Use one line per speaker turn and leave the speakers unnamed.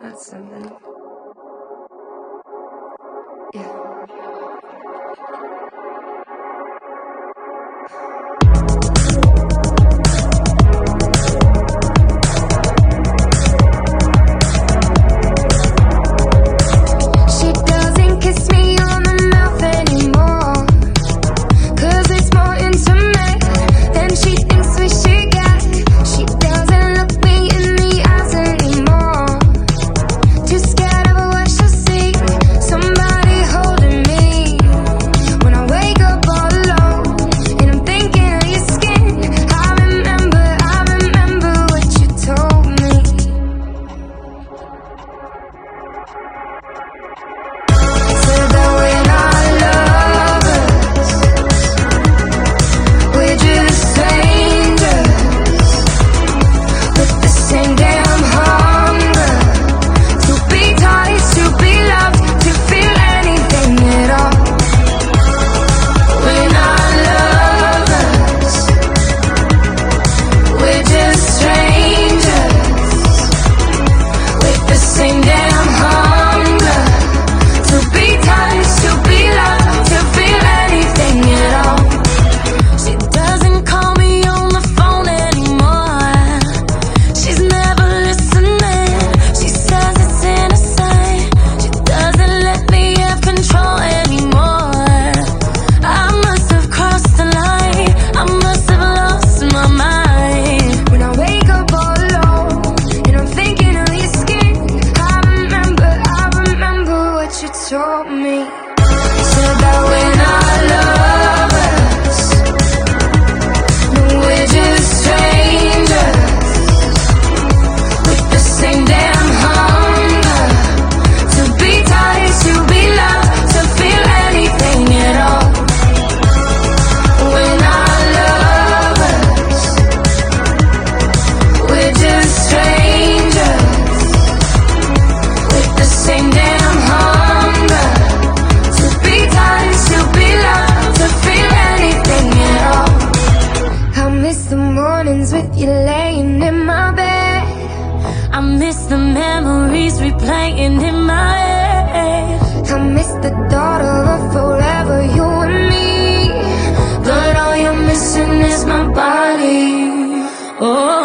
That's something. Yeah.
dreams with you laying in my bed. I miss the memories replaying in my head. I miss the thought of forever, you and me. But all you're missing is my body. Oh.